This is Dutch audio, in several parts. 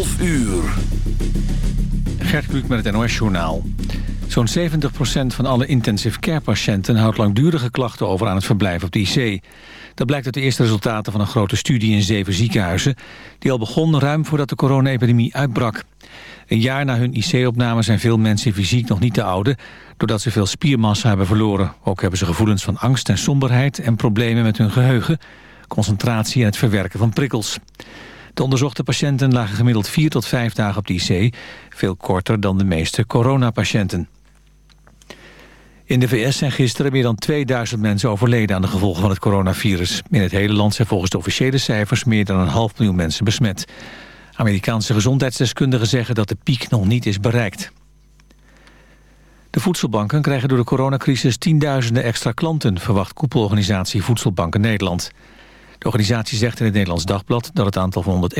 12 uur. Gert Kluk met het NOS-journaal. Zo'n 70% van alle intensive care patiënten houdt langdurige klachten over aan het verblijf op de IC. Dat blijkt uit de eerste resultaten van een grote studie in zeven ziekenhuizen... die al begon ruim voordat de corona-epidemie uitbrak. Een jaar na hun IC-opname zijn veel mensen fysiek nog niet te oude... doordat ze veel spiermassa hebben verloren. Ook hebben ze gevoelens van angst en somberheid... en problemen met hun geheugen, concentratie en het verwerken van prikkels. De onderzochte patiënten lagen gemiddeld vier tot vijf dagen op de IC... veel korter dan de meeste coronapatiënten. In de VS zijn gisteren meer dan 2000 mensen overleden aan de gevolgen van het coronavirus. In het hele land zijn volgens de officiële cijfers meer dan een half miljoen mensen besmet. Amerikaanse gezondheidsdeskundigen zeggen dat de piek nog niet is bereikt. De voedselbanken krijgen door de coronacrisis tienduizenden extra klanten, verwacht koepelorganisatie Voedselbanken Nederland. De organisatie zegt in het Nederlands Dagblad dat het aantal van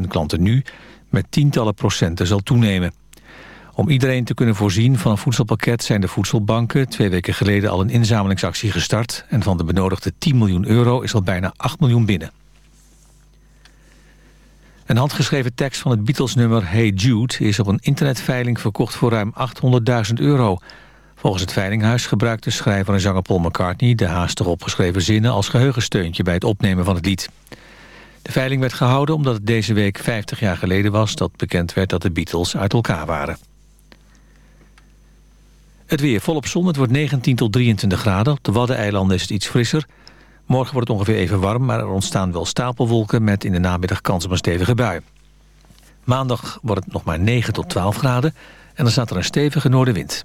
151.000 klanten nu met tientallen procenten zal toenemen. Om iedereen te kunnen voorzien van een voedselpakket zijn de voedselbanken twee weken geleden al een inzamelingsactie gestart en van de benodigde 10 miljoen euro is al bijna 8 miljoen binnen. Een handgeschreven tekst van het Beatles-nummer Hey Jude... is op een internetveiling verkocht voor ruim 800.000 euro. Volgens het veilinghuis gebruikte schrijver en zanger Paul McCartney... de haastig opgeschreven zinnen als geheugensteuntje bij het opnemen van het lied. De veiling werd gehouden omdat het deze week 50 jaar geleden was... dat bekend werd dat de Beatles uit elkaar waren. Het weer volop zon, het wordt 19 tot 23 graden. Op de Waddeneilanden is het iets frisser... Morgen wordt het ongeveer even warm, maar er ontstaan wel stapelwolken... met in de namiddag kans op een stevige bui. Maandag wordt het nog maar 9 tot 12 graden... en dan staat er een stevige noordenwind.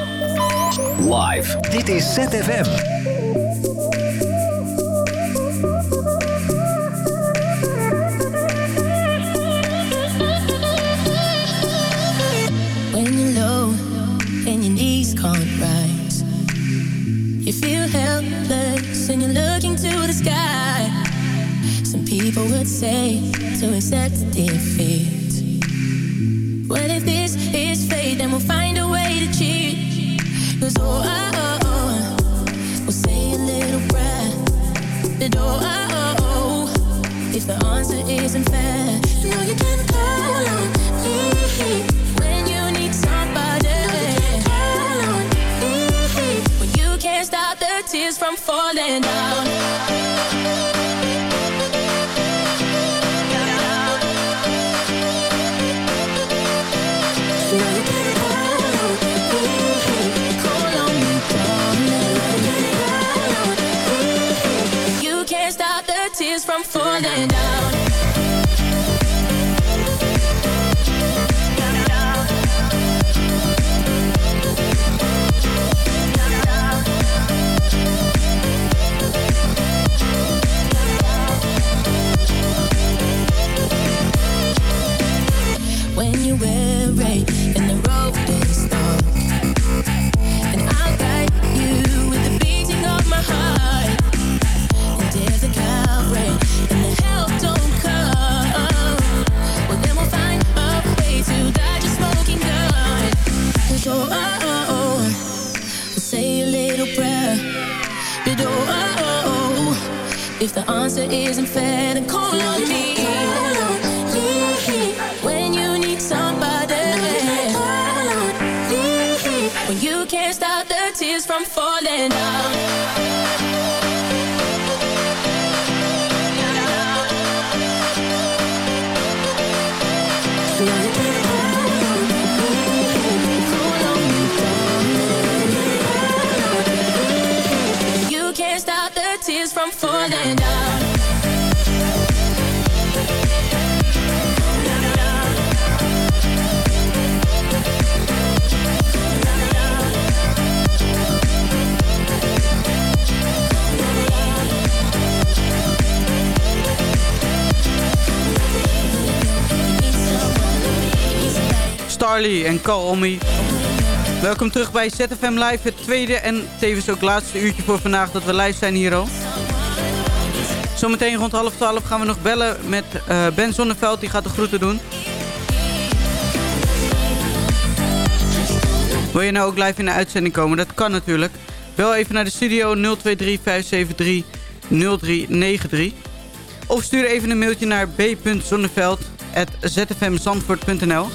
Live. Dit is ZFM. When you're low and your knees can't rise, you feel helpless and you're looking to the sky. Some people would say to accept defeat. the answer isn't fair. No, you can on me when you need somebody. No, you can on me when you can't stop the tears from falling down. Starly en Call Me. Welkom terug bij ZFM Live, het tweede en tevens ook laatste uurtje voor vandaag dat we live zijn hier al. Zometeen rond half twaalf gaan we nog bellen met eh, Ben Zonneveld, die gaat de groeten doen. Wil je nou ook live in de uitzending komen? Dat kan natuurlijk. Bel even naar de studio 023 573 0393. Of stuur even een mailtje naar b.zonneveld.zfmzandvoort.nl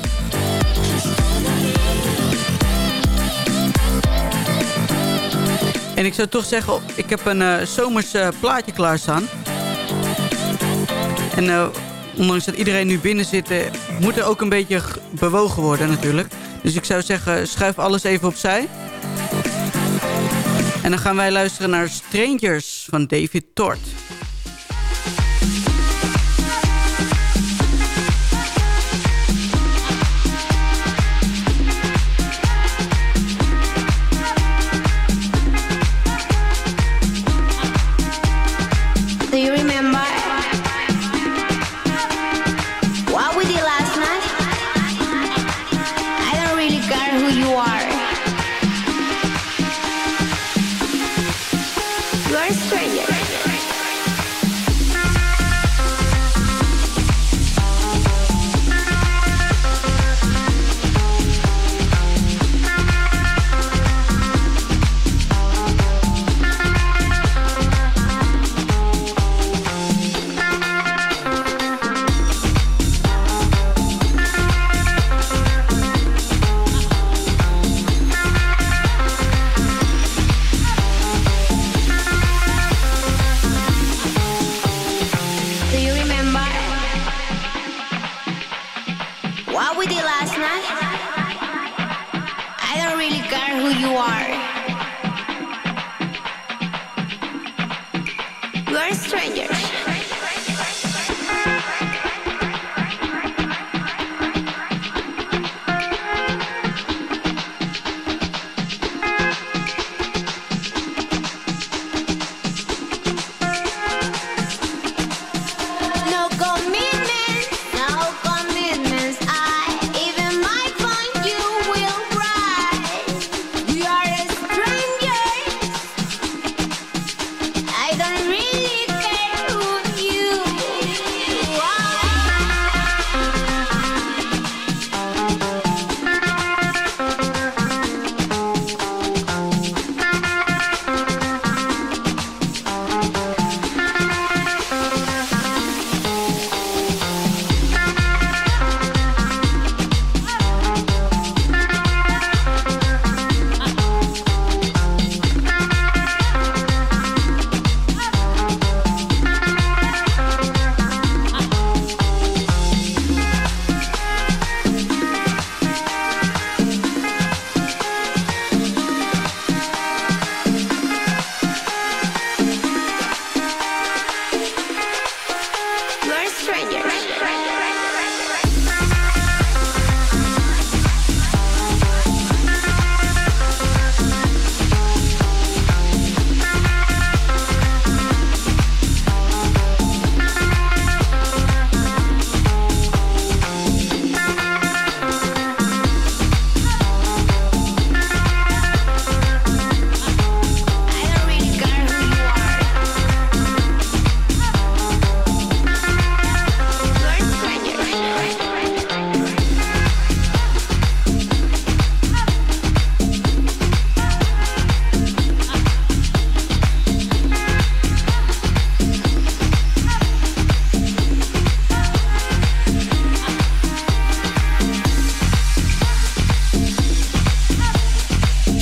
En ik zou toch zeggen, ik heb een eh, zomers eh, plaatje klaarstaan. En eh, ondanks dat iedereen nu binnen zit, moet er ook een beetje bewogen worden natuurlijk. Dus ik zou zeggen, schuif alles even opzij. En dan gaan wij luisteren naar Strangers van David Tort.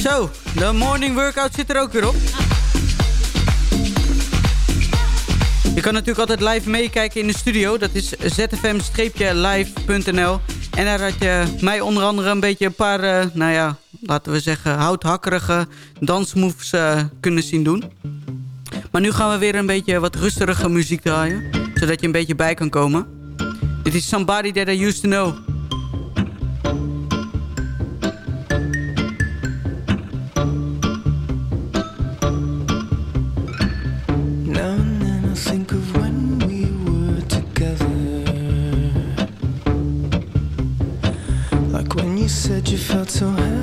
Zo, de morning workout zit er ook weer op. Je kan natuurlijk altijd live meekijken in de studio. Dat is zfm-live.nl. En daar had je mij onder andere een beetje een paar, eh, nou ja, laten we zeggen, houthakkerige dansmoves eh, kunnen zien doen. Maar nu gaan we weer een beetje wat rustige muziek draaien. Zodat je een beetje bij kan komen. Dit is Somebody That I Used To Know. Felt so happy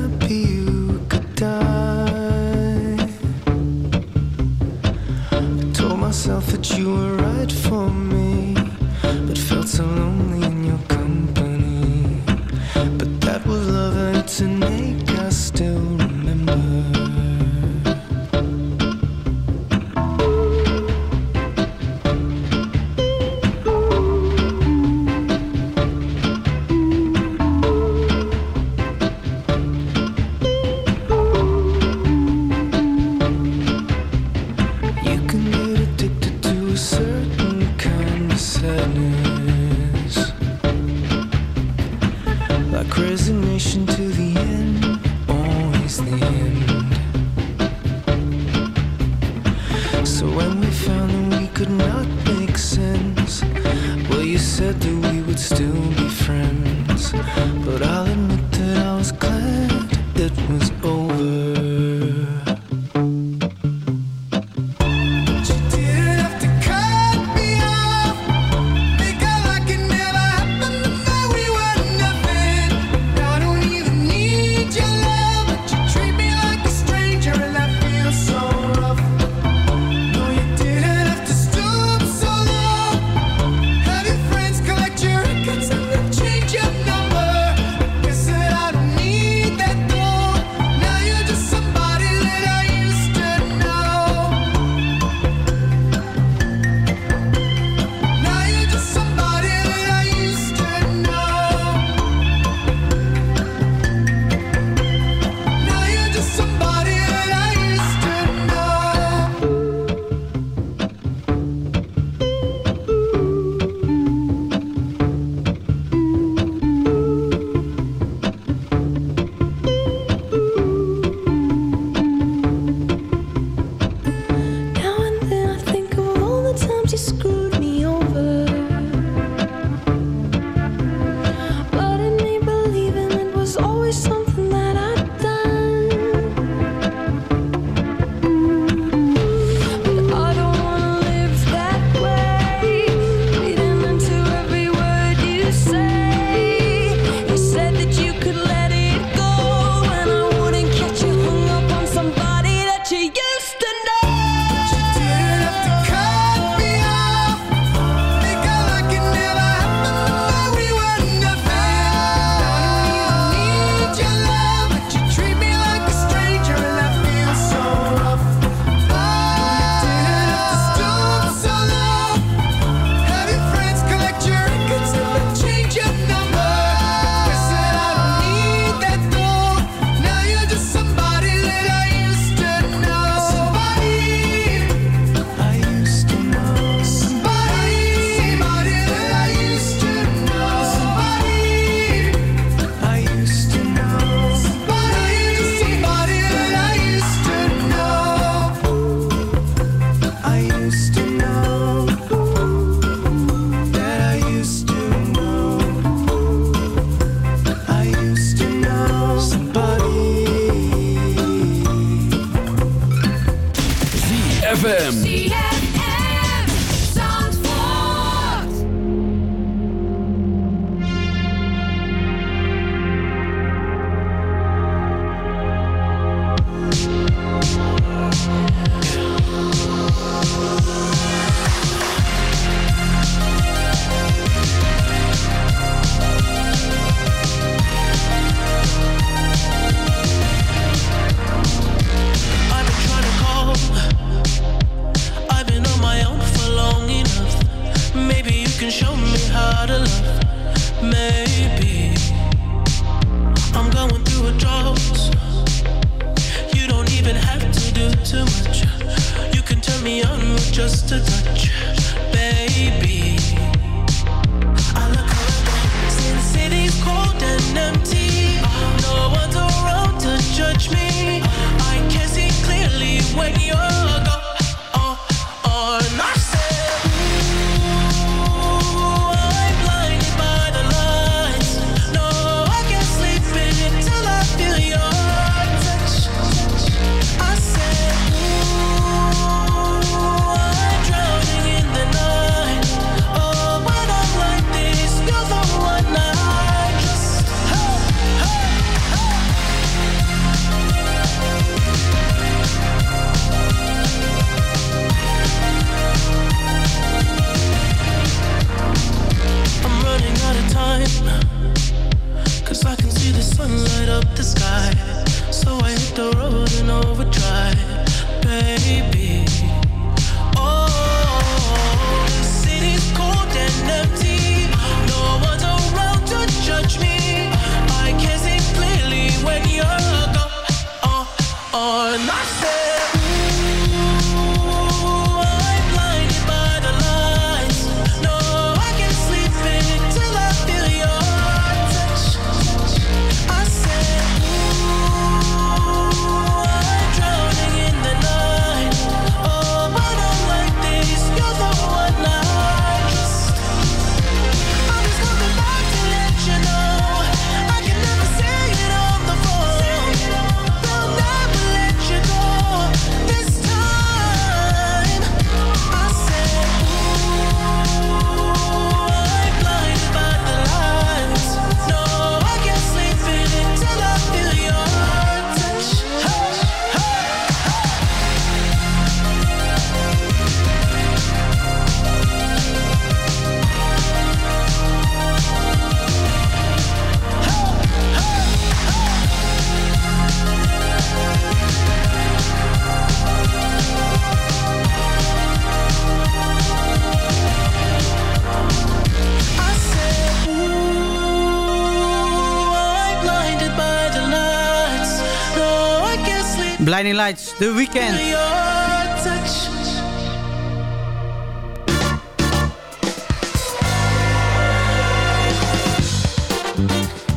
Blinding Lights, The Weekend.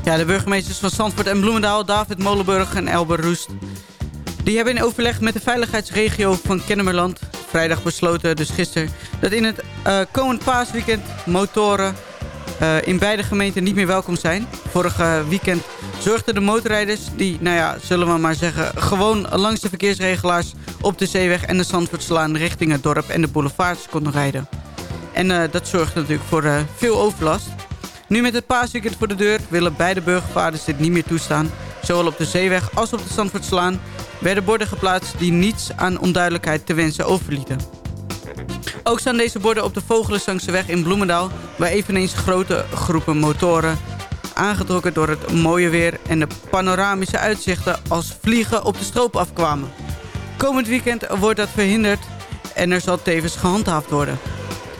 Ja, de burgemeesters van Zandvoort en Bloemendaal, David Molenburg en Elber Roest... die hebben in overleg met de veiligheidsregio van Kennemerland... vrijdag besloten, dus gisteren... dat in het eh, komend paasweekend motoren eh, in beide gemeenten niet meer welkom zijn. Vorige weekend zorgden de motorrijders die, nou ja, zullen we maar zeggen... gewoon langs de verkeersregelaars op de zeeweg en de Zandvoortslaan... richting het dorp en de boulevards konden rijden. En eh, dat zorgt natuurlijk voor eh, veel overlast. Nu met het paasweekend voor de deur willen beide burgervaders dit niet meer toestaan. Zowel op de zeeweg als op de Zandvoortslaan werden borden geplaatst die niets aan onduidelijkheid te wensen overlieten. Ook staan deze borden op de Vogelensangseweg in Bloemendaal... waar eveneens grote groepen motoren... aangetrokken door het mooie weer en de panoramische uitzichten... als vliegen op de stroop afkwamen. Komend weekend wordt dat verhinderd en er zal tevens gehandhaafd worden.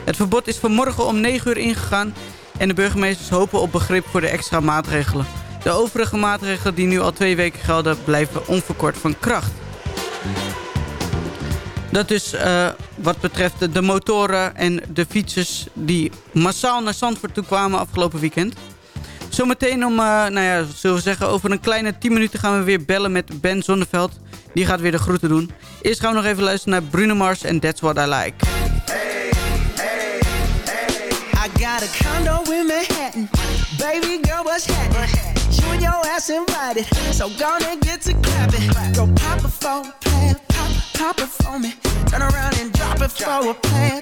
Het verbod is vanmorgen om 9 uur ingegaan... en de burgemeesters hopen op begrip voor de extra maatregelen. De overige maatregelen die nu al twee weken gelden... blijven onverkort van kracht. Dat is eh, wat betreft de motoren en de fietsers... die massaal naar Zandvoort toe kwamen afgelopen weekend. Zometeen om, eh, nou ja, zullen we zeggen, over een kleine 10 minuten gaan we weer bellen met Ben Zonneveld. Die gaat weer de groeten doen. Eerst gaan we nog even luisteren naar Bruno Mars en That's What I Like. I got a condo in Manhattan. Baby girl, what's happening? You and your ass invited. So gonna get to clapping. Go pop a plan. Pop, pop it for me. Turn around and drop it for a plan.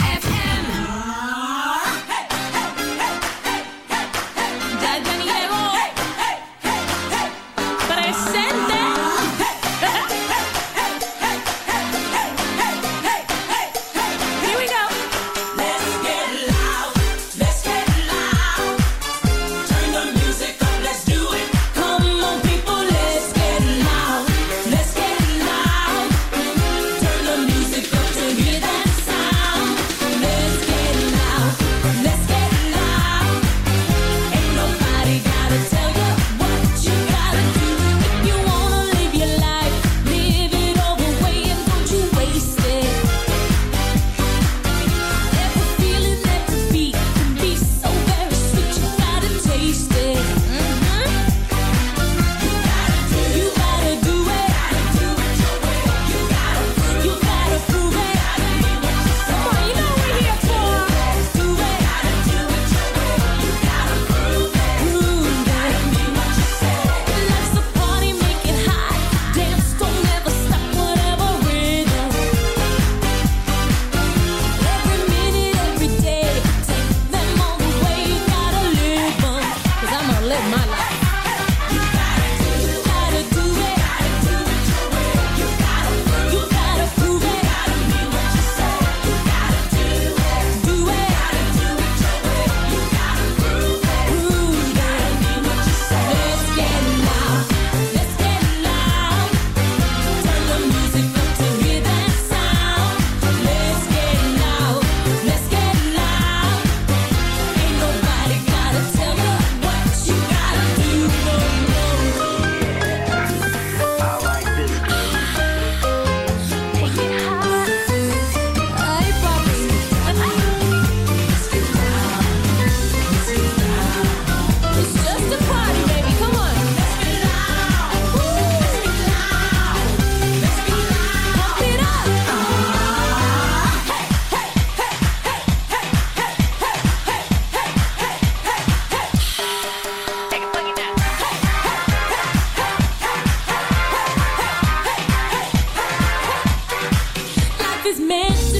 was meant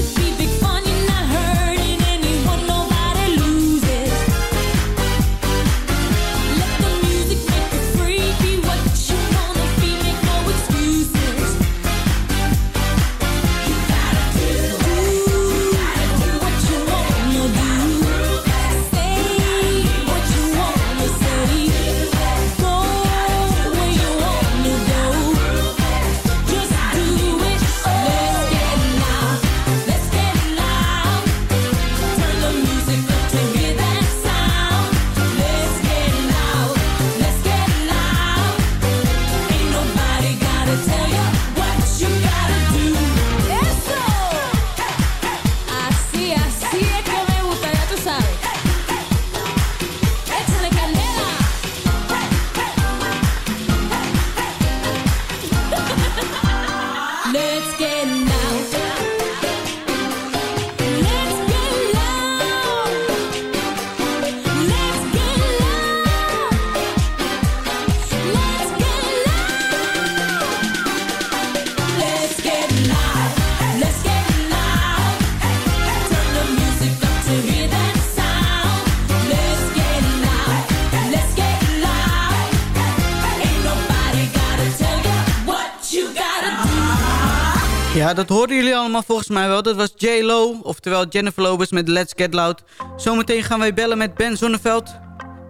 Dat hoorden jullie allemaal volgens mij wel. Dat was J-Lo, oftewel Jennifer Lopez met Let's Get Loud. Zometeen gaan wij bellen met Ben Zonneveld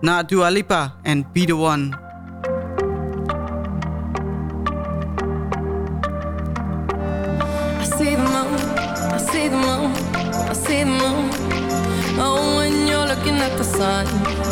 na Dua Lipa en Be The One. I the moon, I the moon. Oh, you're looking at the.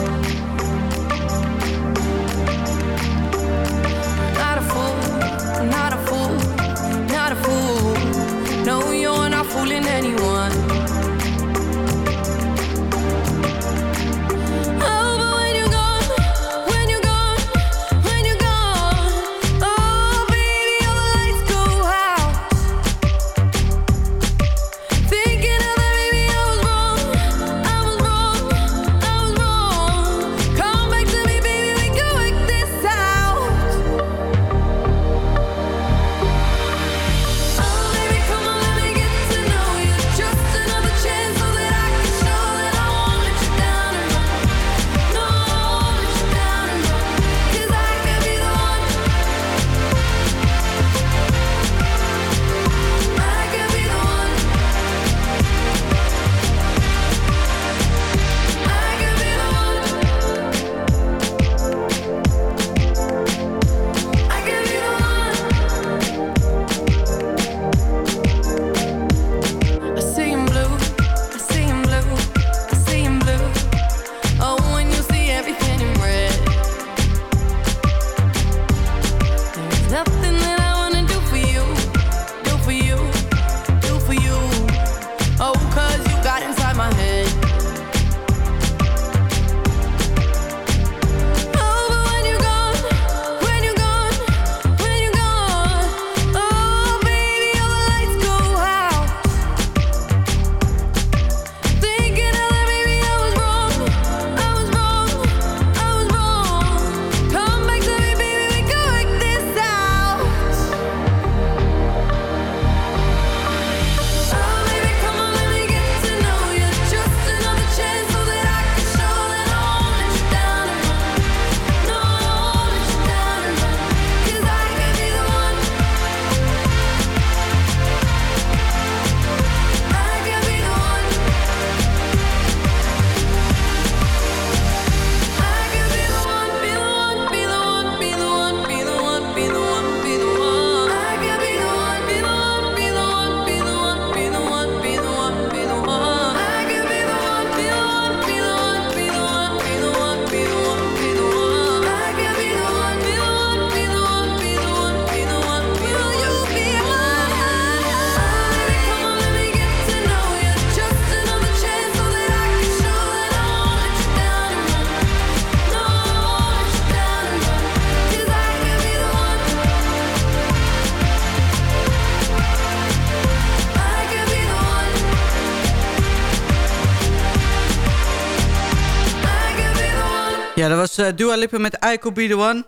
uh, Dua Lipa met I Be The One.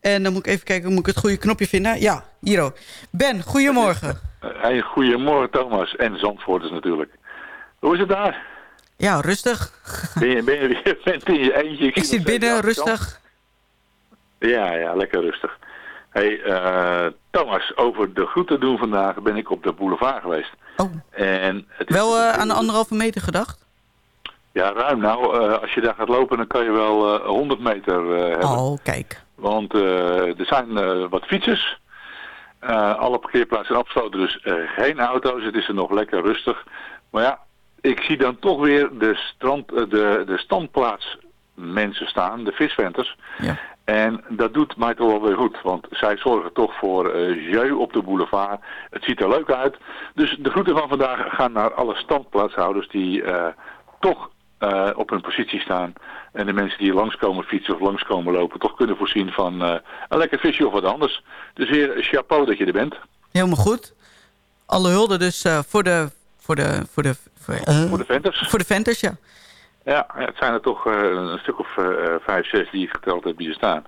En dan moet ik even kijken, moet ik het goede knopje vinden? Ja, hiero. Ben, goedemorgen. Eh, hey, goedemorgen Thomas en Zandvoorters natuurlijk. Hoe is het daar? Ja, rustig. Ben je, ben bent in je eentje? Ik, ik zit binnen, rustig. Ja, ja, lekker rustig. Hey, eh, Thomas, over de groeten doen vandaag ben ik op de boulevard geweest. Oh, en het wel aan de anderhalve meter gedacht? Ja, ruim. Nou, eh, als je daar gaat lopen, dan kan je wel eh 100 meter eh, hebben. Oh, kijk. Want er zijn wat fietsers. Alle parkeerplaatsen zijn afgesloten, dus geen auto's. Het is er nog lekker rustig. Maar ja, ik zie dan toch weer de, strand, de, de standplaats mensen staan, de visventers. Ja. En dat doet mij toch wel weer goed, want zij zorgen toch voor eh jeu op de boulevard. Het ziet er leuk uit. Dus de groeten van vandaag gaan naar alle standplaatshouders die toch eh, op hun positie staan. En de mensen die langskomen fietsen of langskomen lopen toch kunnen voorzien van eh, een lekker visje of wat anders. Dus weer chapeau dat je er bent. Helemaal goed. Alle hulde dus eh, voor de... Voor de, voor de, voor, Voor de venters. voor de venters, ja. Ja, het zijn er toch een stuk of vijf, zes die ik geteld heb die er staan.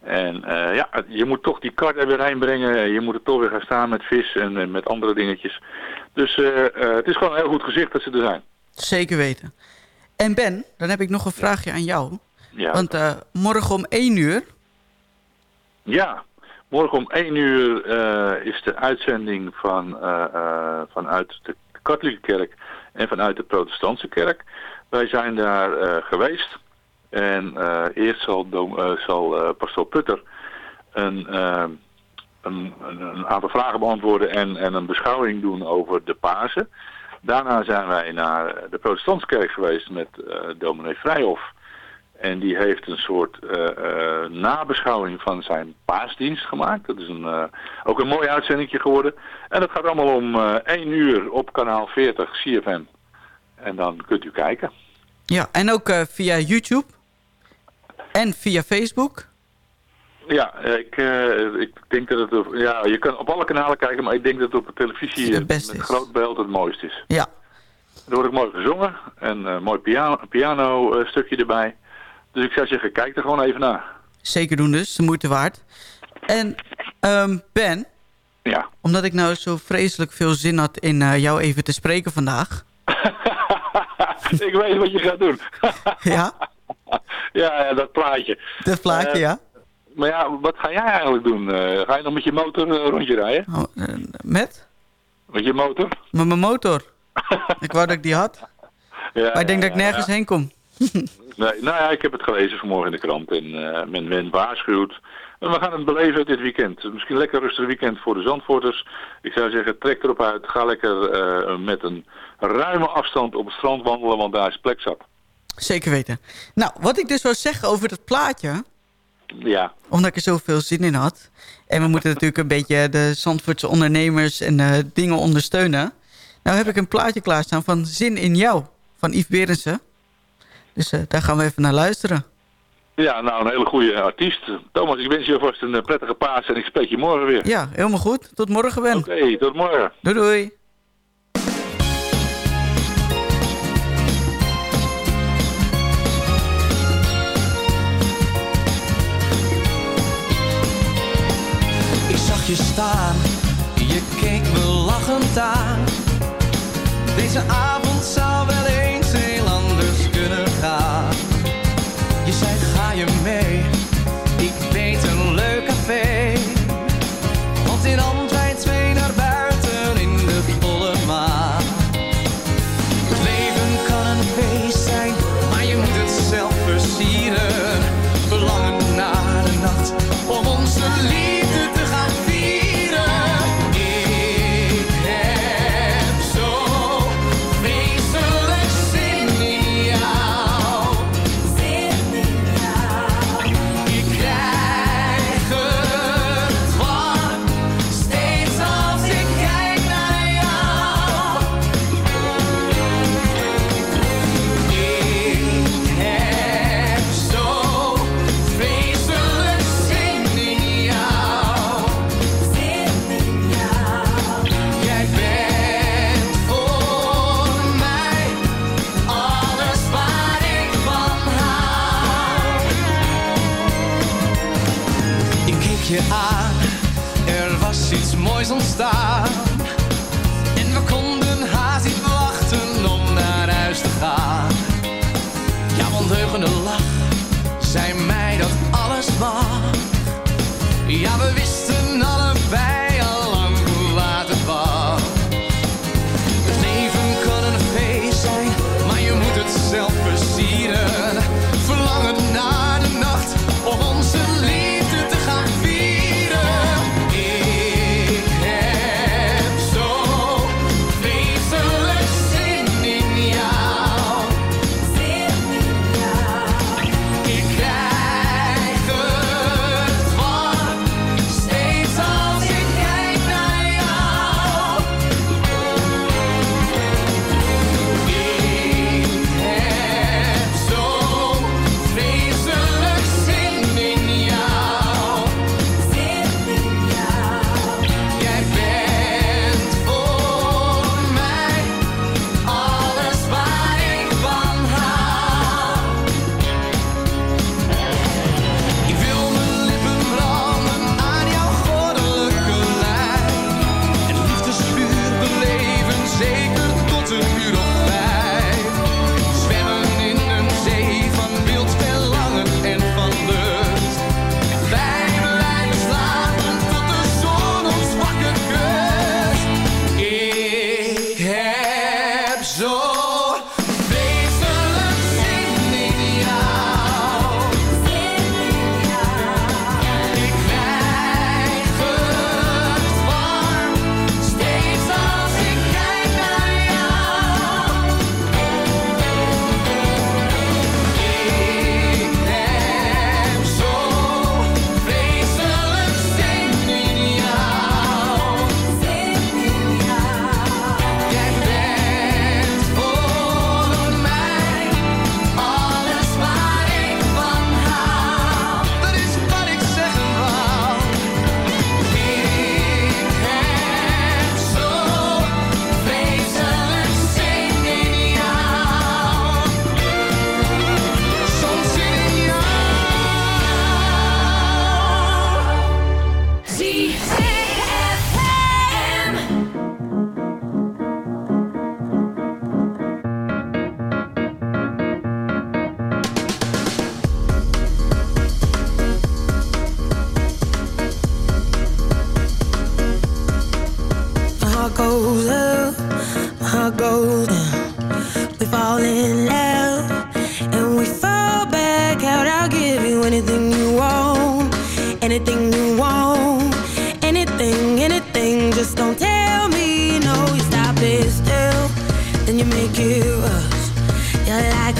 En ja, je moet toch die kart er weer heen brengen. Je moet er toch weer gaan staan met vis en met andere dingetjes. Dus het is gewoon een heel goed gezicht dat ze er zijn. Zeker weten. En Ben, dan heb ik nog een vraagje aan jou. Ja, Want eh, morgen om 1 uur... ja. morgen om 1 uur eh, is de uitzending van, eh, vanuit de katholieke kerk en vanuit de protestantse kerk. Wij zijn daar geweest. En eerst zal, zal pastoor Putter een, een, een, een aantal vragen beantwoorden en, en een beschouwing doen over de Pasen. Daarna zijn wij naar de protestantse kerk geweest met eh dominee Vrijhof. En die heeft een soort eh, eh, nabeschouwing van zijn paasdienst gemaakt. Dat is een, ook een mooi uitzendingje geworden. En dat gaat allemaal om eh 1 uur op kanaal 40 CFM. En dan kunt u kijken. Ja, en ook via YouTube. En via Facebook. Ja, ik, eh, ik denk dat het... op- Ja, je kan op alle kanalen kijken, maar ik denk dat het op de televisie Het beste met is. groot beeld het mooist is. Ja. Er wordt ook mooi gezongen en een mooi piano, piano eh, stukje erbij. Dus ik zou zeggen, kijk er gewoon even naar. Zeker doen dus, de moeite waard. En ehm, Ben, Ja. omdat ik nou zo vreselijk veel zin had in eh, jou even te spreken vandaag. ik weet wat je gaat doen. ja? ja, ja, dat plaatje. Dat plaatje, Eh, ja. Maar ja, wat ga jij eigenlijk doen? Eh, ga je nog met je motor eh, rondje rijden? Oh, eh, met? Met je motor? Met mijn motor. ik wou dat ik die had. Ja, maar ik denk ja, dat ik nergens ja. heen kom. Nee, nou ja, ik heb het gelezen vanmorgen in de krant en eh, men, men waarschuwt. En we gaan het beleven dit weekend. Misschien een lekker rustig weekend voor de Zandvoorters. Ik zou zeggen, trek erop uit. Ga lekker met een ruime afstand op het strand wandelen, want daar is plek zat. Zeker weten. Nou, wat ik dus wou zeggen over dat plaatje... Ja, omdat ik er zoveel zin in had. En we moeten natuurlijk een beetje de Zandvoortse ondernemers en eh, dingen ondersteunen. Nou heb ik een plaatje klaarstaan van Zin in jou, van Yves Berensen. Dus eh, daar gaan we even naar luisteren. ja nou een hele goede artiest. Thomas, ik wens je alvast een eh, prettige paas en ik spreek je morgen weer. Ja, helemaal goed. Tot morgen, Ben. Oké, tot morgen. Doei, doei. Je staan, je keek me lachend aan. Deze avond zou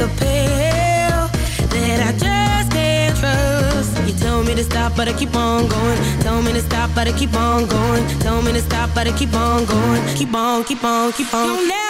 a pill that I just can't trust. You told me to stop, but I keep on going. Told me to stop, but I keep on going. Told me to stop, but I keep on going. Keep on, keep on, keep on.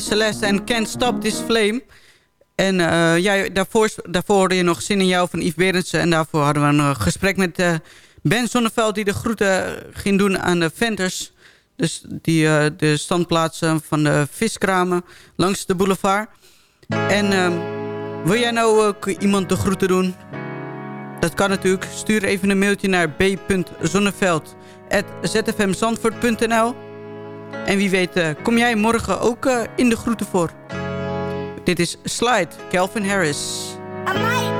Celeste en Can't Stop This Flame. En eh, daarvoor, daarvoor hoorde je nog Zin in jou van Yves Berendsen. En daarvoor hadden we een eh, gesprek met eh, Ben Zonneveld... die de groeten ging doen aan de venters. Dus die, de standplaatsen van de viskramen langs de boulevard. En ehm, wil jij nou ook iemand de groeten doen? Dat kan natuurlijk. Stuur even een mailtje naar b.zonneveld.zfmzandvoort.nl En wie weet eh, kom jij morgen ook eh, in de groeten voor. Dit is Slide, Calvin Harris. Do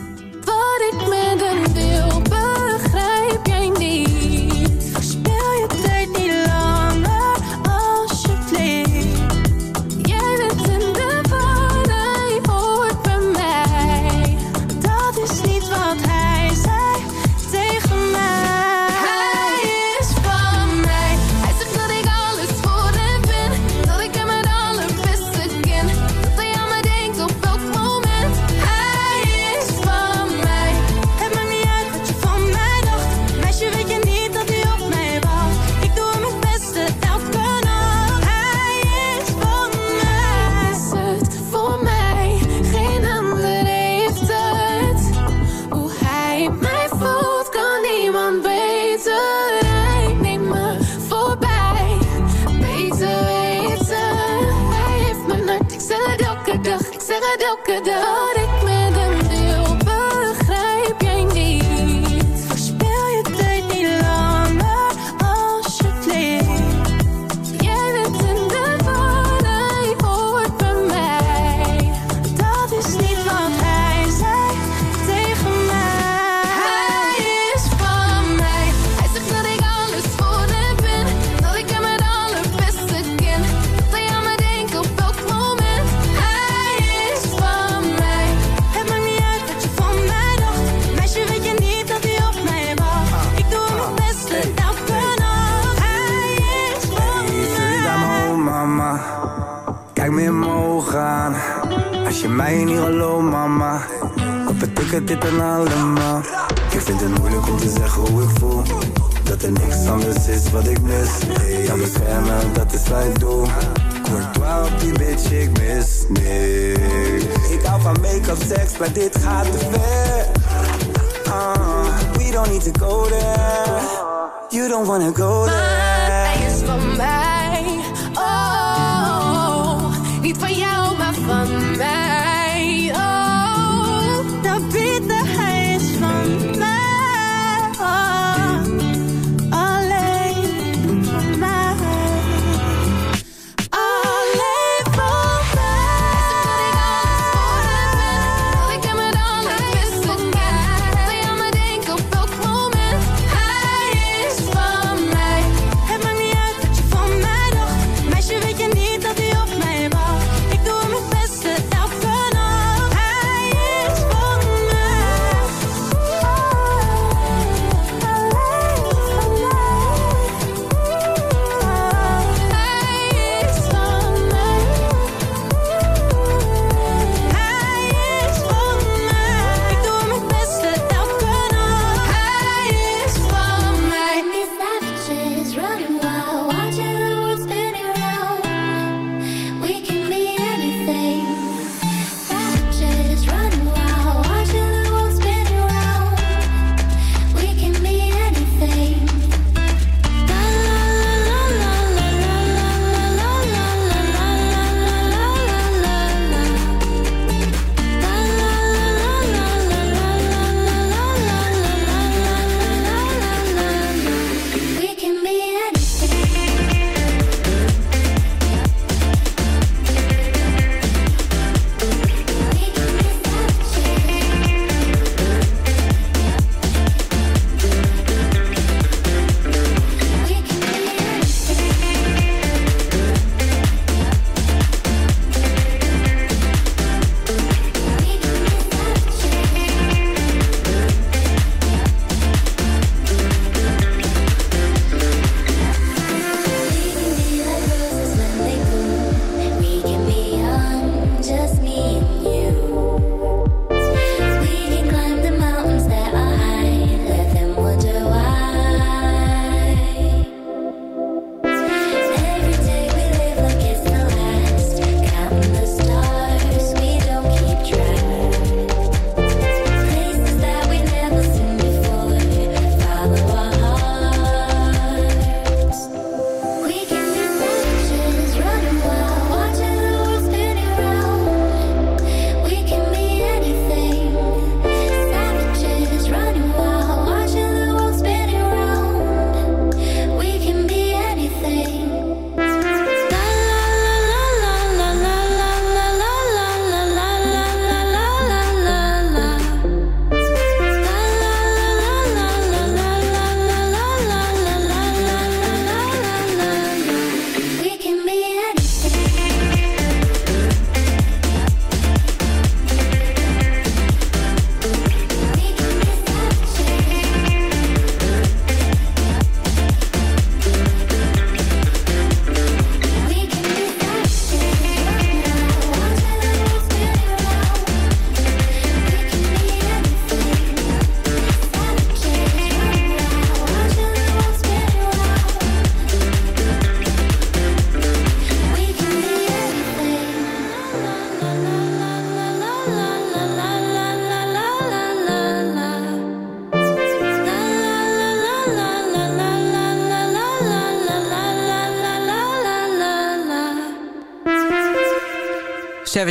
toe. Courtois op die bitch, ik mis niks. Ik hou van make-up, seks, maar dit gaat te ver. Uh, we don't need to go there. You don't wanna go there. Maar hij is van mij. Oh, niet van jou, maar van mij.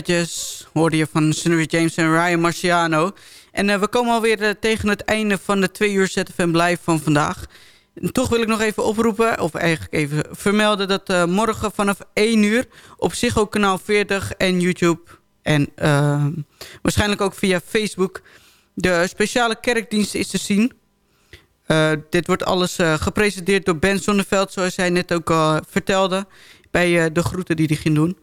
Savages hoorde je van Sunny James en Ryan Marciano. En eh, we komen alweer eh, tegen het einde van de twee uur ZFM Live van vandaag. Toch wil ik nog even oproepen, of eigenlijk even vermelden... dat eh, morgen vanaf 1 uur op Ziggo Kanaal 40 en YouTube... en ehm, waarschijnlijk ook via Facebook... de speciale kerkdienst is te zien... dit wordt alles gepresenteerd door Ben Zonneveld, zoals hij net ook vertelde... bij de groeten die hij ging doen.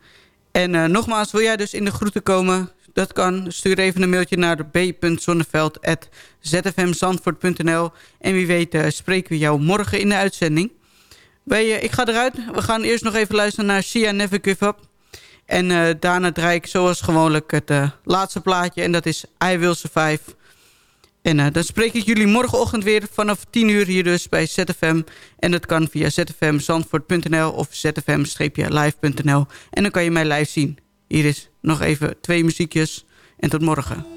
En nogmaals, wil jij dus in de groeten komen? Dat kan. Stuur even een mailtje naar b.zonneveld.zfmzandvoort.nl En wie weet spreken we jou morgen in de uitzending. Wij, ik ga eruit. We gaan eerst nog even luisteren naar Sia Never Give Up. En daarna draai ik zoals gewoonlijk het laatste plaatje. En dat is I Will Survive... En uh, dan spreek ik jullie morgenochtend weer vanaf 10 uur hier dus bij ZFM. En dat kan via zfmzandvoort.nl of zfm-live.nl. En dan kan je mij live zien. Hier is nog even twee muziekjes en tot morgen.